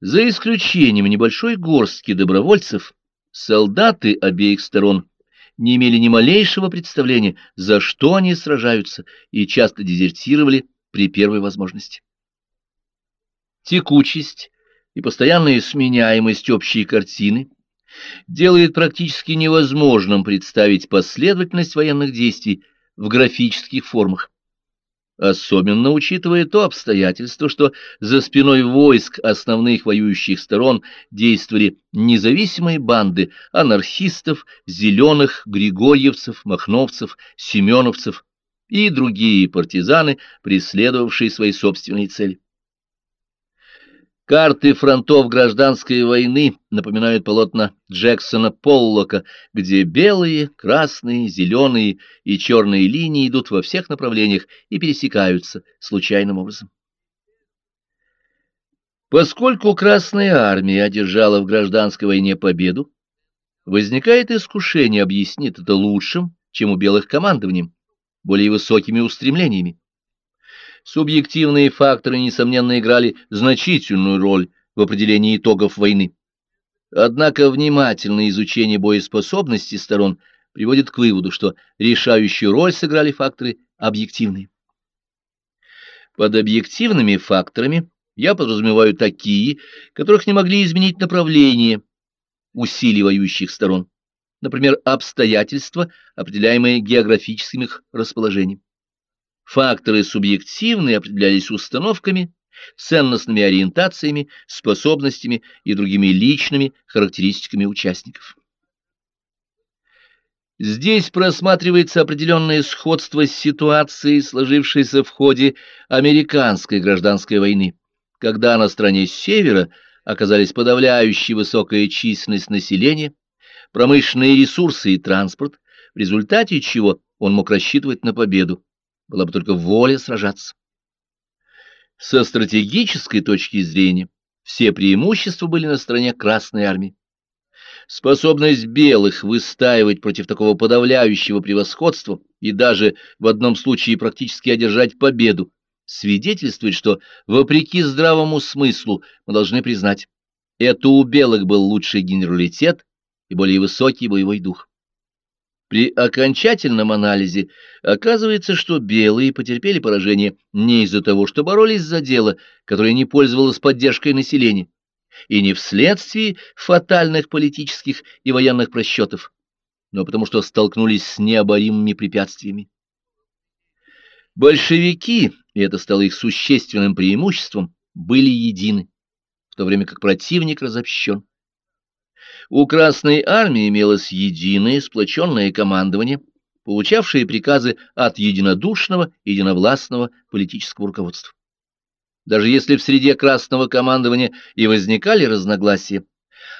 За исключением небольшой горстки добровольцев, солдаты обеих сторон не имели ни малейшего представления, за что они сражаются, и часто дезертировали при первой возможности. Текучесть и постоянная сменяемость общей картины делает практически невозможным представить последовательность военных действий в графических формах особенно учитывая то обстоятельство, что за спиной войск основных воюющих сторон действовали независимые банды анархистов, зеленых, григорьевцев, махновцев, семеновцев и другие партизаны, преследовавшие свои собственные цели. Карты фронтов гражданской войны напоминают полотна Джексона Поллока, где белые, красные, зеленые и черные линии идут во всех направлениях и пересекаются случайным образом. Поскольку Красная Армия одержала в гражданской войне победу, возникает искушение объяснить это лучшим, чем у белых командованием, более высокими устремлениями. Субъективные факторы, несомненно, играли значительную роль в определении итогов войны. Однако внимательное изучение боеспособности сторон приводит к выводу, что решающую роль сыграли факторы объективные. Под объективными факторами я подразумеваю такие, которых не могли изменить направление усилий воюющих сторон, например, обстоятельства, определяемые географическим их расположением. Факторы субъективные определялись установками, ценностными ориентациями, способностями и другими личными характеристиками участников. Здесь просматривается определенное сходство с ситуацией, сложившейся в ходе американской гражданской войны, когда на стороне севера оказались подавляющая высокая численность населения, промышленные ресурсы и транспорт, в результате чего он мог рассчитывать на победу была бы только воля сражаться. Со стратегической точки зрения все преимущества были на стороне Красной Армии. Способность белых выстаивать против такого подавляющего превосходства и даже в одном случае практически одержать победу свидетельствует, что, вопреки здравому смыслу, мы должны признать, это у белых был лучший генералитет и более высокий боевой дух. При окончательном анализе оказывается, что белые потерпели поражение не из-за того, что боролись за дело, которое не пользовалось поддержкой населения, и не вследствие фатальных политических и военных просчетов, но потому что столкнулись с необоримыми препятствиями. Большевики, и это стало их существенным преимуществом, были едины, в то время как противник разобщен. У Красной Армии имелось единое сплоченное командование, получавшее приказы от единодушного, единовластного политического руководства. Даже если в среде Красного командования и возникали разногласия,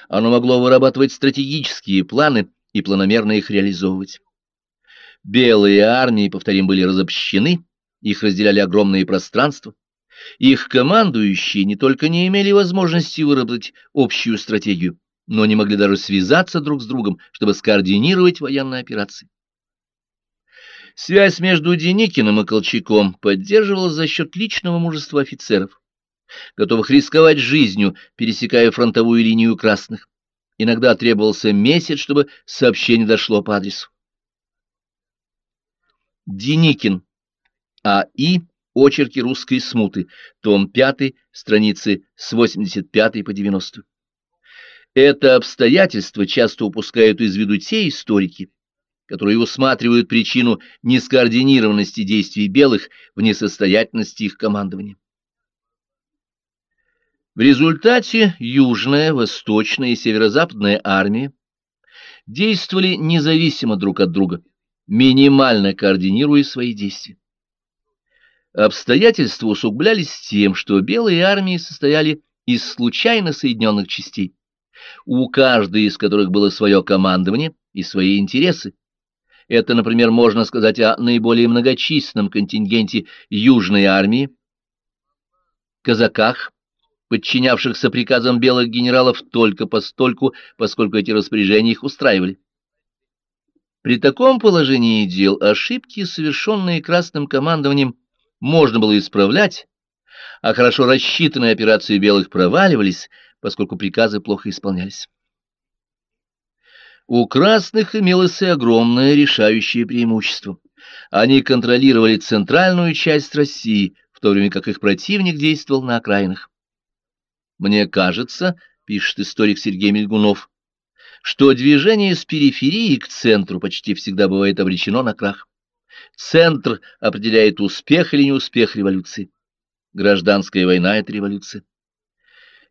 оно могло вырабатывать стратегические планы и планомерно их реализовывать. Белые армии, повторим, были разобщены, их разделяли огромные пространства. Их командующие не только не имели возможности выработать общую стратегию, но не могли даже связаться друг с другом, чтобы скоординировать военные операции. Связь между Деникиным и Колчаком поддерживалась за счет личного мужества офицеров, готовых рисковать жизнью, пересекая фронтовую линию красных. Иногда требовался месяц, чтобы сообщение дошло по адресу. Деникин. А.И. Очерки русской смуты. Том 5. Страницы с 85 по 90. Это обстоятельство часто упускают из виду те историки, которые усматривают причину нескоординированности действий белых в несостоятельности их командования. В результате Южная, Восточная и Северо-Западная армии действовали независимо друг от друга, минимально координируя свои действия. Обстоятельства усугублялись тем, что белые армии состояли из случайно соединенных частей у каждой из которых было свое командование и свои интересы. Это, например, можно сказать о наиболее многочисленном контингенте Южной армии, казаках, подчинявшихся приказам белых генералов только постольку, поскольку эти распоряжения их устраивали. При таком положении дел ошибки, совершенные красным командованием, можно было исправлять, а хорошо рассчитанные операции белых проваливались, поскольку приказы плохо исполнялись. У красных имелось и огромное решающее преимущество. Они контролировали центральную часть России, в то время как их противник действовал на окраинах. Мне кажется, пишет историк Сергей Мельгунов, что движение с периферии к центру почти всегда бывает обречено на крах. Центр определяет успех или неуспех революции. Гражданская война — это революция.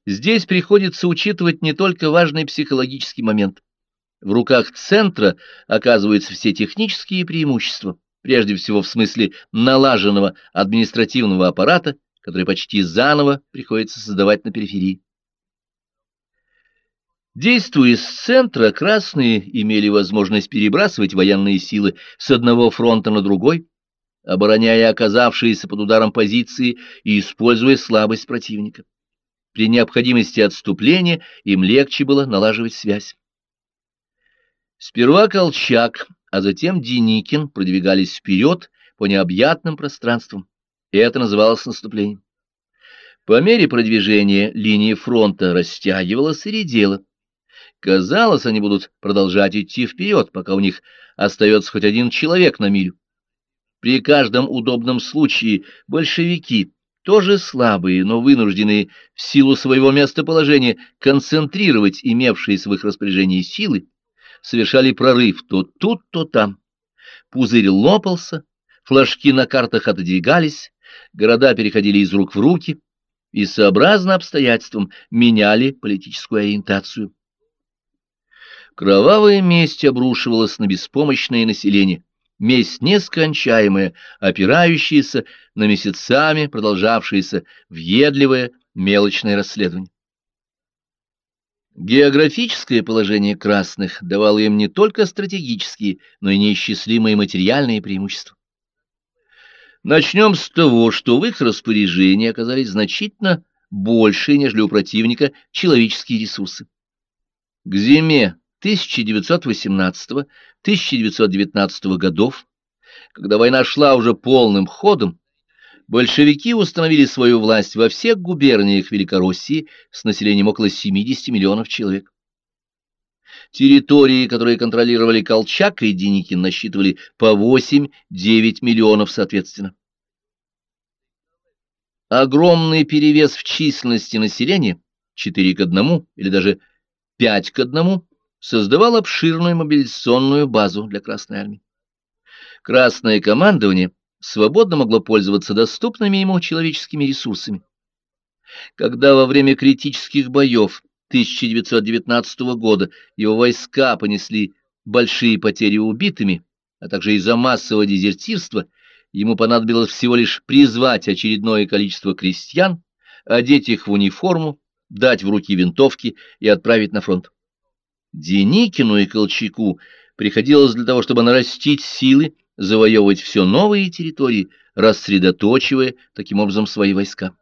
Здесь приходится учитывать не только важный психологический момент. В руках центра оказываются все технические преимущества, прежде всего в смысле налаженного административного аппарата, который почти заново приходится создавать на периферии. Действуя с центра, красные имели возможность перебрасывать военные силы с одного фронта на другой, обороняя оказавшиеся под ударом позиции и используя слабость противника. При необходимости отступления им легче было налаживать связь. Сперва Колчак, а затем Деникин продвигались вперед по необъятным пространствам, и это называлось наступлением. По мере продвижения линии фронта растягивалась и редела. Казалось, они будут продолжать идти вперед, пока у них остается хоть один человек на милю. При каждом удобном случае большевики, тоже слабые, но вынужденные в силу своего местоположения концентрировать имевшиеся в их распоряжении силы, совершали прорыв то тут, то там. Пузырь лопался, флажки на картах отодвигались, города переходили из рук в руки и, сообразно обстоятельствам, меняли политическую ориентацию. Кровавая месть обрушивалась на беспомощное население, месть нескончаемая, опирающаяся на месяцами продолжавшееся въедливое мелочное расследование. Географическое положение красных давало им не только стратегические, но и неисчислимые материальные преимущества. Начнем с того, что в их распоряжении оказались значительно больше, нежели у противника, человеческие ресурсы. К зиме 1918-1919 годов, когда война шла уже полным ходом, большевики установили свою власть во всех губерниях Великороссии с населением около 70 миллионов человек. Территории, которые контролировали Колчак и Деникин, насчитывали по 8-9 миллионов соответственно. Огромный перевес в численности населения, 4 к 1 или даже 5 к 1, создавал обширную мобилизационную базу для Красной Армии. Красное командование свободно могло пользоваться доступными ему человеческими ресурсами. Когда во время критических боев 1919 года его войска понесли большие потери убитыми, а также из-за массового дезертирства, ему понадобилось всего лишь призвать очередное количество крестьян, одеть их в униформу, дать в руки винтовки и отправить на фронт. Деникину и Колчаку приходилось для того, чтобы нарастить силы, завоевывать все новые территории, рассредоточивая таким образом свои войска.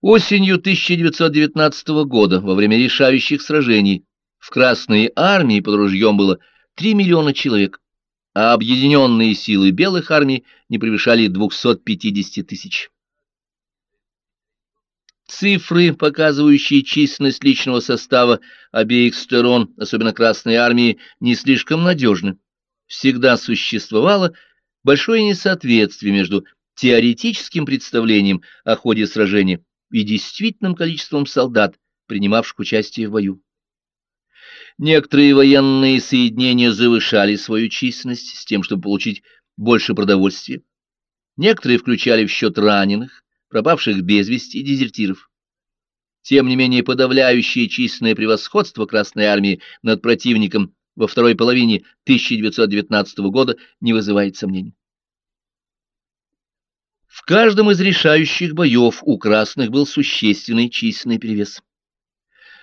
Осенью 1919 года, во время решающих сражений, в Красной армии под ружьем было 3 миллиона человек, а объединенные силы белых армий не превышали 250 тысяч. Цифры, показывающие численность личного состава обеих сторон, особенно Красной армии, не слишком надежны всегда существовало большое несоответствие между теоретическим представлением о ходе сражения и действительным количеством солдат, принимавших участие в бою. Некоторые военные соединения завышали свою численность с тем, чтобы получить больше продовольствия. Некоторые включали в счет раненых, пропавших без вести и дезертиров. Тем не менее, подавляющее численное превосходство Красной Армии над противником во второй половине 1919 года не вызывает сомнений. В каждом из решающих боев у красных был существенный численный перевес.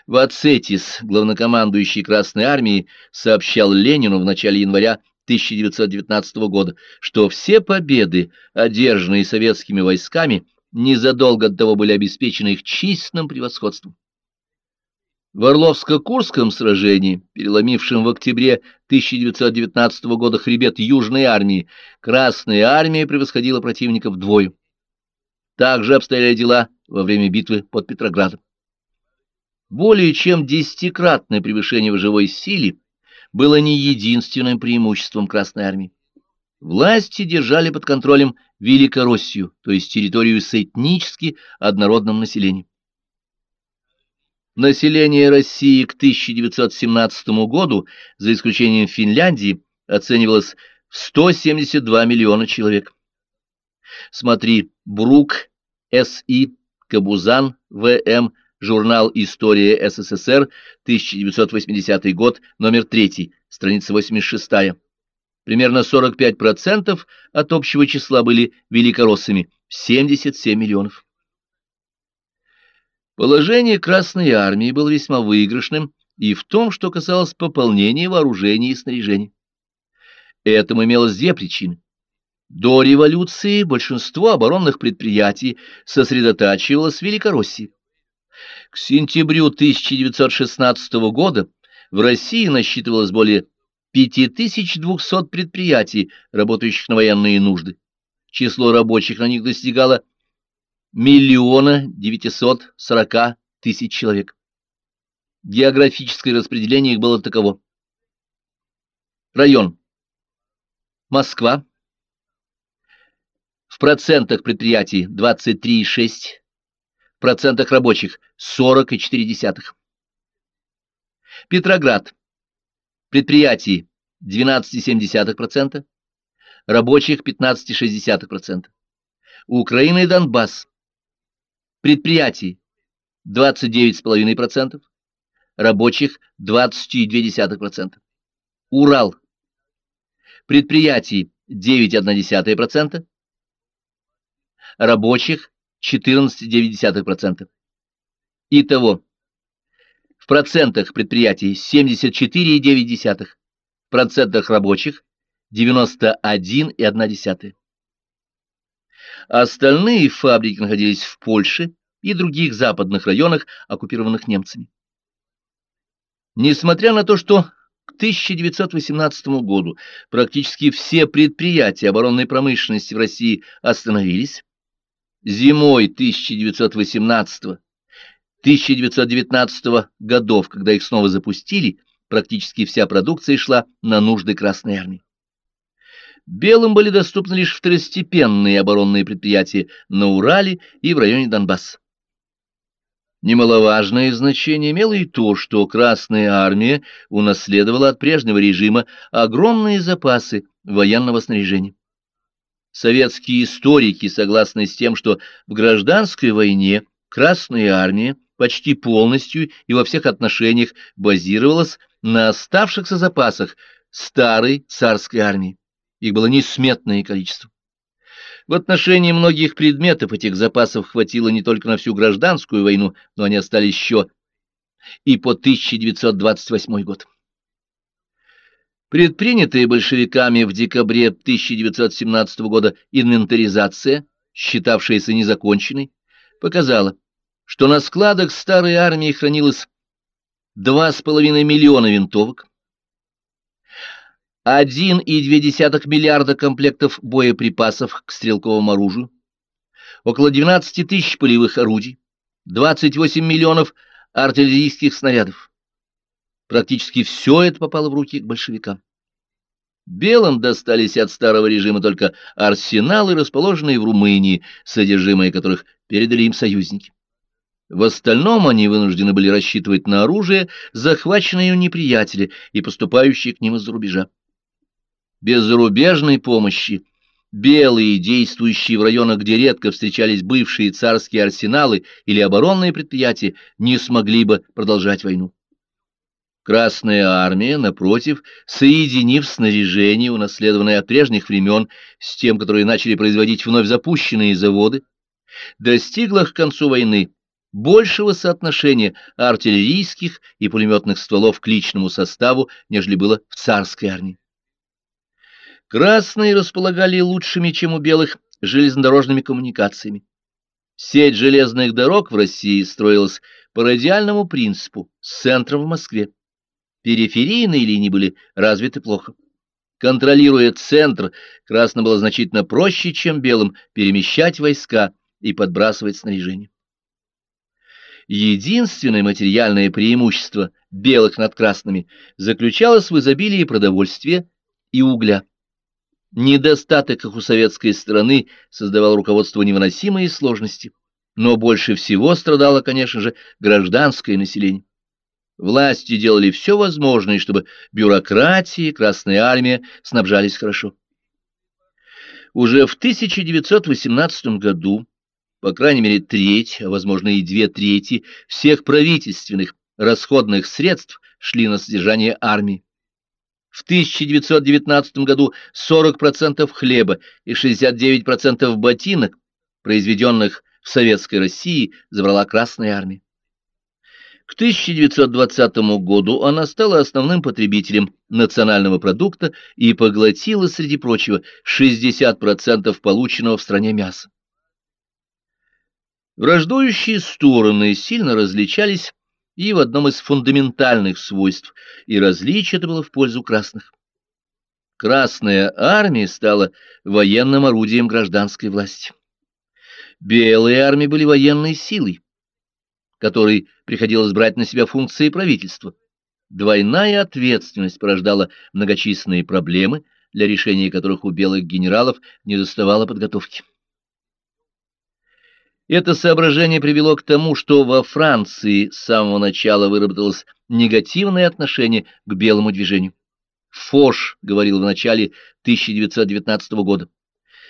Вацетис, главнокомандующий Красной армией, сообщал Ленину в начале января 1919 года, что все победы, одержанные советскими войсками, незадолго до того были обеспечены их численным превосходством. В Орловско-Курском сражении, переломившем в октябре 1919 года хребет Южной армии, Красная армия превосходила противника вдвое. Также обстояли дела во время битвы под Петроградом. Более чем десятикратное превышение в живой силе было не единственным преимуществом Красной Армии. Власти держали под контролем Великороссию, то есть территорию с этнически однородным населением. Население России к 1917 году, за исключением Финляндии, оценивалось в 172 миллиона человек. Смотри Брук, С.И., Кабузан, В.М., журнал «История СССР», 1980 год, номер 3, страница 86. Примерно 45% от общего числа были великороссами, 77 миллионов. Положение Красной Армии было весьма выигрышным и в том, что касалось пополнения вооружений и снаряжения. Этому имелось две причины. До революции большинство оборонных предприятий сосредотачивалось в Великороссии. К сентябрю 1916 года в России насчитывалось более 5200 предприятий, работающих на военные нужды. Число рабочих на них достигало миллиона 940 тысяч человек. Географическое распределение их было таково. Район. Москва. В процентах предприятий 23,6, в процентах рабочих 40,4. Петроград. Предприятий 12,7%, рабочих 15,6%. Украина и Донбасс предприятий 29,5%, рабочих 20,2%. Урал. Предприятий 9,1%, рабочих 14,9%. Итого, в процентах предприятий 74,9%, в процентах рабочих 91,1%. Остальные фабрики находились в Польше и других западных районах, оккупированных немцами. Несмотря на то, что к 1918 году практически все предприятия оборонной промышленности в России остановились, зимой 1918-1919 годов, когда их снова запустили, практически вся продукция шла на нужды Красной Армии. Белым были доступны лишь второстепенные оборонные предприятия на Урале и в районе Донбасса. Немаловажное значение имело и то, что Красная Армия унаследовала от прежнего режима огромные запасы военного снаряжения. Советские историки согласны с тем, что в гражданской войне Красная Армия почти полностью и во всех отношениях базировалась на оставшихся запасах старой царской армии. Их было несметное количество. В отношении многих предметов этих запасов хватило не только на всю гражданскую войну, но они остались еще и по 1928 год. Предпринятая большевиками в декабре 1917 года инвентаризация, считавшаяся незаконченной, показала, что на складах старой армии хранилось 2,5 миллиона винтовок, 1,2 миллиарда комплектов боеприпасов к стрелковому оружию, около 12 тысяч полевых орудий, 28 миллионов артиллерийских снарядов. Практически все это попало в руки к большевикам. Белым достались от старого режима только арсеналы, расположенные в Румынии, содержимое которых передали им союзники. В остальном они вынуждены были рассчитывать на оружие, захваченное у неприятеля и поступающее к ним из-за рубежа. Без зарубежной помощи белые, действующие в районах, где редко встречались бывшие царские арсеналы или оборонные предприятия, не смогли бы продолжать войну. Красная армия, напротив, соединив снаряжение, унаследованное от прежних времен, с тем, которые начали производить вновь запущенные заводы, достигла к концу войны большего соотношения артиллерийских и пулеметных стволов к личному составу, нежели было в царской армии. Красные располагали лучшими, чем у белых, железнодорожными коммуникациями. Сеть железных дорог в России строилась по радиальному принципу с центром в Москве. Периферийные линии были развиты плохо. Контролируя центр, красным было значительно проще, чем белым, перемещать войска и подбрасывать снаряжение. Единственное материальное преимущество белых над красными заключалось в изобилии продовольствия и угля. Недостаток, как у советской страны, создавал руководство невыносимые сложности, но больше всего страдало, конечно же, гражданское население. Власти делали все возможное, чтобы бюрократия и Красная Армия снабжались хорошо. Уже в 1918 году, по крайней мере, треть, а возможно и две трети всех правительственных расходных средств шли на содержание армии. В 1919 году 40% хлеба и 69% ботинок, произведенных в Советской России, забрала Красная Армия. К 1920 году она стала основным потребителем национального продукта и поглотила, среди прочего, 60% полученного в стране мяса. Враждующие стороны сильно различались и в одном из фундаментальных свойств, и различие это было в пользу красных. Красная армия стала военным орудием гражданской власти. Белые армии были военной силой, которой приходилось брать на себя функции правительства. Двойная ответственность порождала многочисленные проблемы, для решения которых у белых генералов не доставало подготовки. Это соображение привело к тому, что во Франции с самого начала выработалось негативное отношение к белому движению. Фош говорил в начале 1919 года,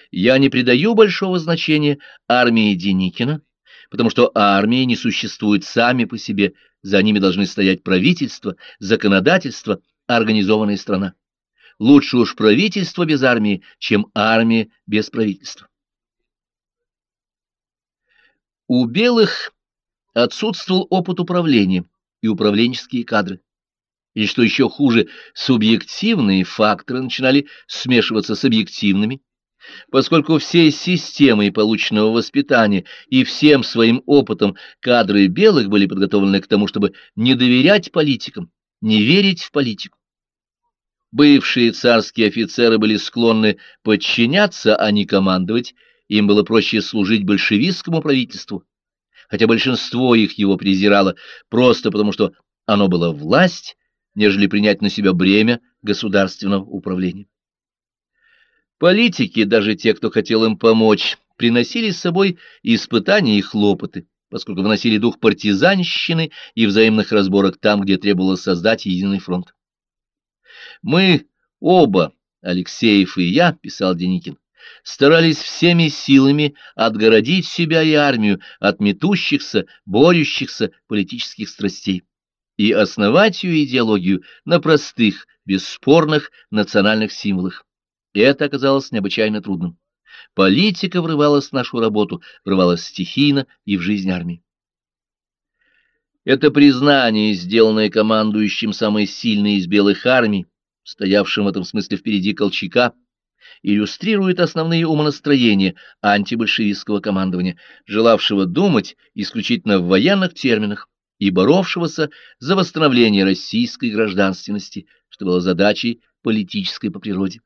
«Я не придаю большого значения армии Деникина, потому что армии не существуют сами по себе, за ними должны стоять правительство, законодательство, организованная страна. Лучше уж правительство без армии, чем армия без правительства». У белых отсутствовал опыт управления и управленческие кадры. И что еще хуже, субъективные факторы начинали смешиваться с объективными, поскольку всей системой полученного воспитания и всем своим опытом кадры белых были подготовлены к тому, чтобы не доверять политикам, не верить в политику. Бывшие царские офицеры были склонны подчиняться, а не командовать, им было проще служить большевистскому правительству, хотя большинство их его презирало просто потому, что оно было власть, нежели принять на себя бремя государственного управления. Политики, даже те, кто хотел им помочь, приносили с собой испытания и хлопоты, поскольку вносили дух партизанщины и взаимных разборок там, где требовалось создать единый фронт. Мы оба, Алексеев и я, писал Деникин, старались всеми силами отгородить себя и армию от метущихся, борющихся политических страстей и основать ее идеологию на простых, бесспорных национальных символах. И это оказалось необычайно трудным. Политика врывалась в нашу работу, врывалась стихийно и в жизнь армии. Это признание, сделанное командующим самой сильной из белых армий, стоявшим в этом смысле впереди Колчака, иллюстрирует основные умонастроения антибольшевистского командования, желавшего думать исключительно в военных терминах и боровшегося за восстановление российской гражданственности, что было задачей политической по природе.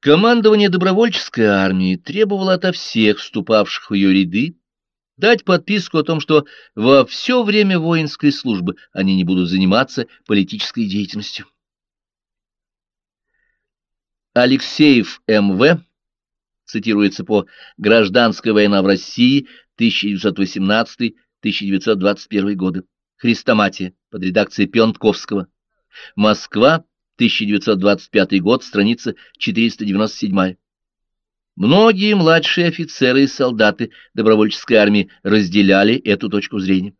Командование добровольческой армии требовало ото всех вступавших в ее ряды дать подписку о том, что во все время воинской службы они не будут заниматься политической деятельностью. Алексеев М.В. цитируется по «Гражданская война в России 1918-1921 годы», Христоматия под редакцией Пионтковского, Москва, 1925 год, страница 497. Многие младшие офицеры и солдаты добровольческой армии разделяли эту точку зрения.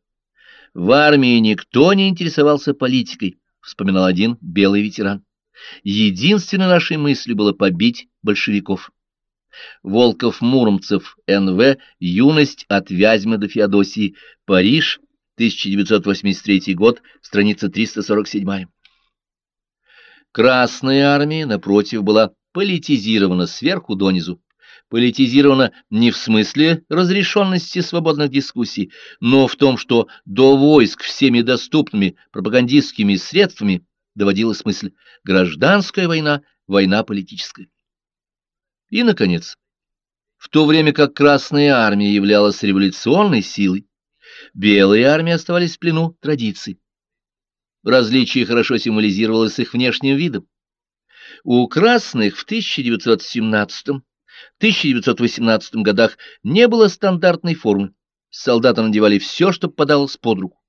В армии никто не интересовался политикой, вспоминал один белый ветеран. Единственной нашей мыслью было побить большевиков. Волков-Муромцев, Н.В., «Юность от Вязьмы до Феодосии», Париж, 1983 год, страница 347. Красная армия, напротив, была политизирована сверху донизу. Политизирована не в смысле разрешенности свободных дискуссий, но в том, что до войск всеми доступными пропагандистскими средствами доводилась мысль «гражданская война, война политическая». И, наконец, в то время как Красная Армия являлась революционной силой, белые армии оставались в плену традиций. Различие хорошо символизировалось их внешним видом. У красных в 1917-1918 годах не было стандартной формы. Солдаты надевали все, что попадалось под руку.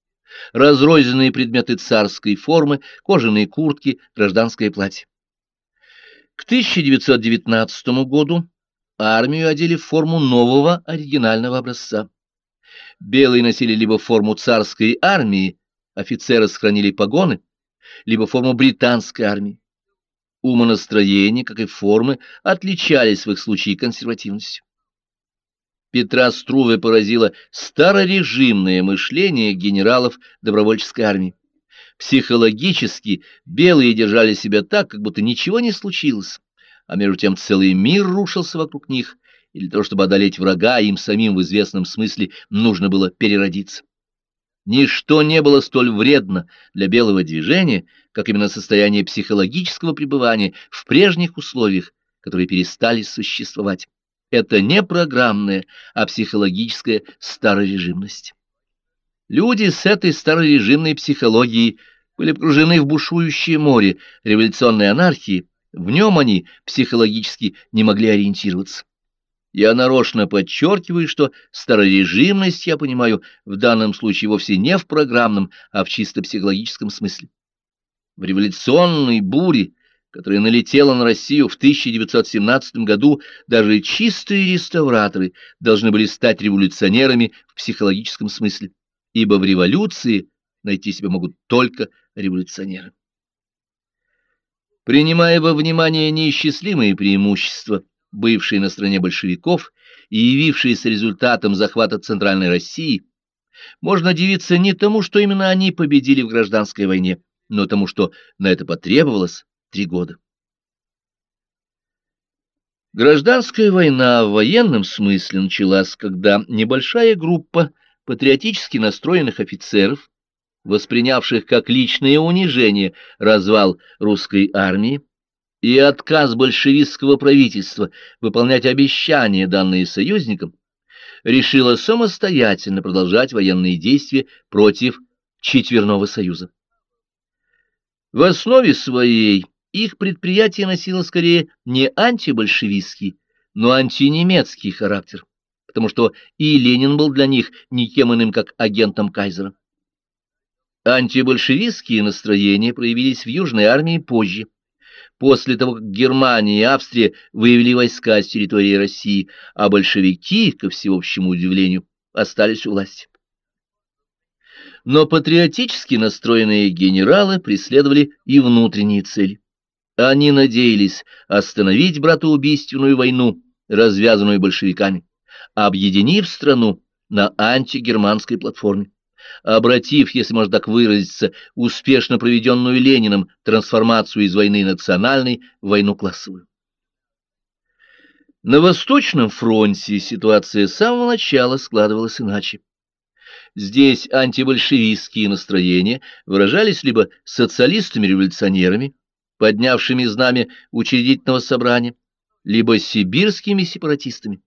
Разрозненные предметы царской формы, кожаные куртки, гражданское платье. К 1919 году армию одели в форму нового оригинального образца. Белые носили либо форму царской армии, офицеры сохранили погоны, либо форму британской армии. Умонастроения, как и формы, отличались в их случае консервативностью. Петра Струве поразило старорежимное мышление генералов добровольческой армии. Психологически белые держали себя так, как будто ничего не случилось, а между тем целый мир рушился вокруг них, и для того, чтобы одолеть врага, им самим в известном смысле нужно было переродиться. Ничто не было столь вредно для белого движения, как именно состояние психологического пребывания в прежних условиях, которые перестали существовать. Это не программная, а психологическая старорежимность. Люди с этой старорежимной психологией были погружены в бушующее море революционной анархии, в нем они психологически не могли ориентироваться. Я нарочно подчеркиваю, что старорежимность, я понимаю, в данном случае вовсе не в программном, а в чисто психологическом смысле. В революционной буре, которая налетела на Россию в 1917 году, даже чистые реставраторы должны были стать революционерами в психологическом смысле, ибо в революции найти себя могут только революционеры. Принимая во внимание неисчислимые преимущества, бывшие на стороне большевиков и явившиеся результатом захвата Центральной России, можно дивиться не тому, что именно они победили в гражданской войне, но тому, что на это потребовалось три года. Гражданская война в военном смысле началась, когда небольшая группа патриотически настроенных офицеров, воспринявших как личное унижение развал русской армии, и отказ большевистского правительства выполнять обещания, данные союзникам, решила самостоятельно продолжать военные действия против Четверного союза. В основе своей их предприятие носило скорее не антибольшевистский, но антинемецкий характер, потому что и Ленин был для них никем иным, как агентом кайзера. Антибольшевистские настроения проявились в Южной армии позже, после того, как Германия и Австрия вывели войска с территории России, а большевики, ко всеобщему удивлению, остались у власти. Но патриотически настроенные генералы преследовали и внутренние цели. Они надеялись остановить братоубийственную войну, развязанную большевиками, объединив страну на антигерманской платформе обратив, если можно так выразиться, успешно проведенную Лениным трансформацию из войны национальной в войну классовую. На Восточном фронте ситуация с самого начала складывалась иначе. Здесь антибольшевистские настроения выражались либо социалистами-революционерами, поднявшими знамя учредительного собрания, либо сибирскими сепаратистами.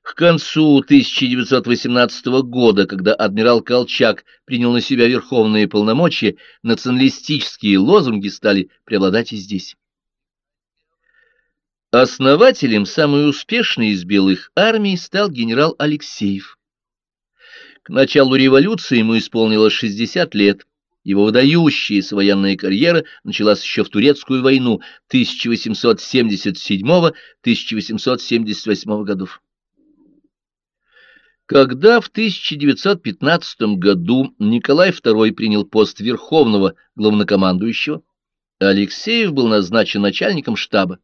К концу 1918 года, когда адмирал Колчак принял на себя верховные полномочия, националистические лозунги стали преобладать и здесь. Основателем самой успешной из белых армий стал генерал Алексеев. К началу революции ему исполнилось 60 лет. Его выдающаяся военная карьера началась еще в Турецкую войну 1877-1878 годов. Когда в 1915 году Николай II принял пост верховного главнокомандующего, Алексеев был назначен начальником штаба.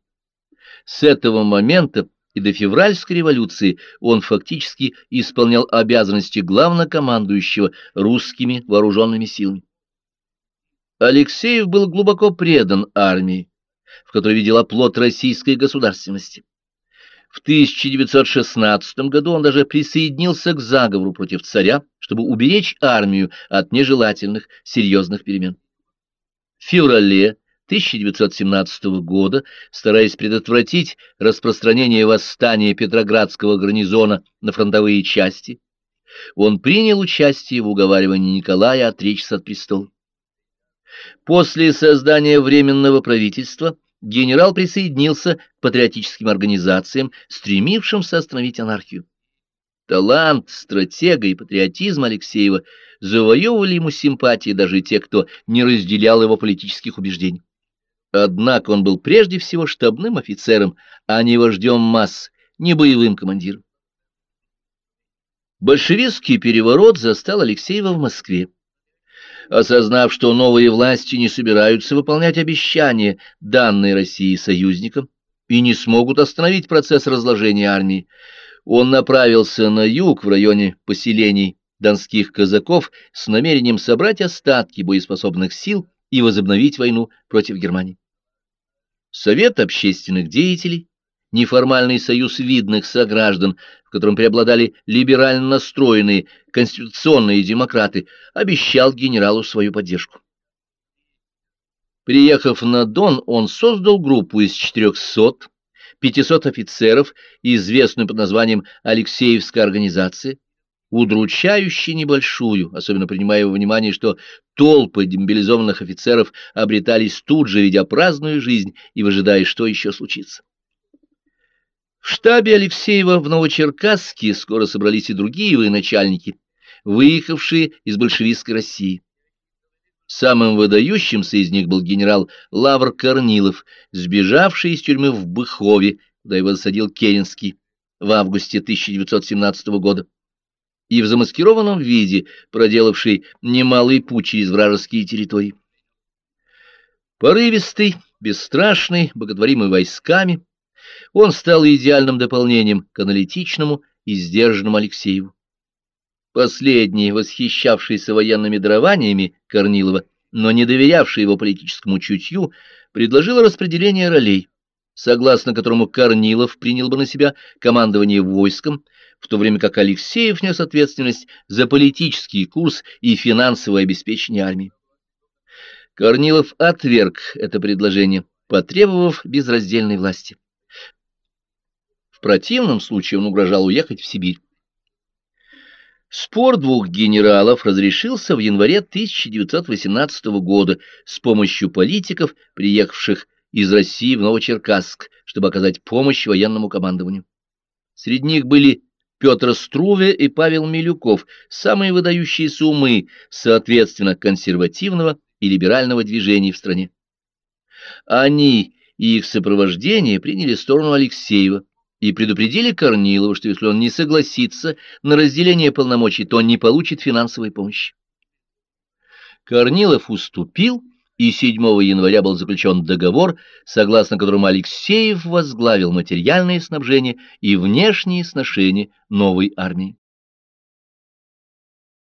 С этого момента и до февральской революции он фактически исполнял обязанности главнокомандующего русскими вооруженными силами. Алексеев был глубоко предан армии, в которой видел оплот российской государственности. В 1916 году он даже присоединился к заговору против царя, чтобы уберечь армию от нежелательных серьезных перемен. В феврале 1917 года, стараясь предотвратить распространение восстания Петроградского гарнизона на фронтовые части, Он принял участие в уговаривании Николая отречься от престола. После создания Временного правительства генерал присоединился к патриотическим организациям, стремившимся остановить анархию. Талант, стратега и патриотизм Алексеева завоевывали ему симпатии даже те, кто не разделял его политических убеждений. Однако он был прежде всего штабным офицером, а не вождем масс, не боевым командиром. Большевистский переворот застал Алексеева в Москве. Осознав, что новые власти не собираются выполнять обещания, данные России союзникам, и не смогут остановить процесс разложения армии, он направился на юг в районе поселений донских казаков с намерением собрать остатки боеспособных сил и возобновить войну против Германии. Совет общественных деятелей, неформальный союз видных сограждан, в котором преобладали либерально настроенные конституционные демократы, обещал генералу свою поддержку. Приехав на Дон, он создал группу из 400 500 офицеров, известную под названием Алексеевская организация, удручающе небольшую, особенно принимая во внимание, что толпы демобилизованных офицеров обретались тут же, ведя праздную жизнь и выжидая, что еще случится. В штабе Алексеева в Новочеркасске скоро собрались и другие военачальники, выехавшие из большевистской России. Самым выдающимся из них был генерал Лавр Корнилов, сбежавший из тюрьмы в Быхове, куда его засадил Керенский в августе 1917 года, и в замаскированном виде проделавший немалый путь через вражеские территории. Порывистый, бесстрашный, боготворимый войсками, он стал идеальным дополнением к аналитичному и сдержанному Алексееву. Последний, восхищавшийся военными дарованиями Корнилова, но не доверявший его политическому чутью, предложил распределение ролей, согласно которому Корнилов принял бы на себя командование войском, в то время как Алексеев нес ответственность за политический курс и финансовое обеспечение армии. Корнилов отверг это предложение, потребовав безраздельной власти. Противном случае он угрожал уехать в Сибирь. Спор двух генералов разрешился в январе 1918 года с помощью политиков, приехавших из России в Новочеркасск, чтобы оказать помощь военному командованию. Среди них были Петр Струве и Павел Милюков, самые выдающиеся умы, соответственно, консервативного и либерального движений в стране. Они и их сопровождение приняли сторону Алексеева, и предупредили Корнилова, что если он не согласится на разделение полномочий, то он не получит финансовой помощи. Корнилов уступил, и 7 января был заключен договор, согласно которому Алексеев возглавил материальное снабжение и внешние сношения новой армии.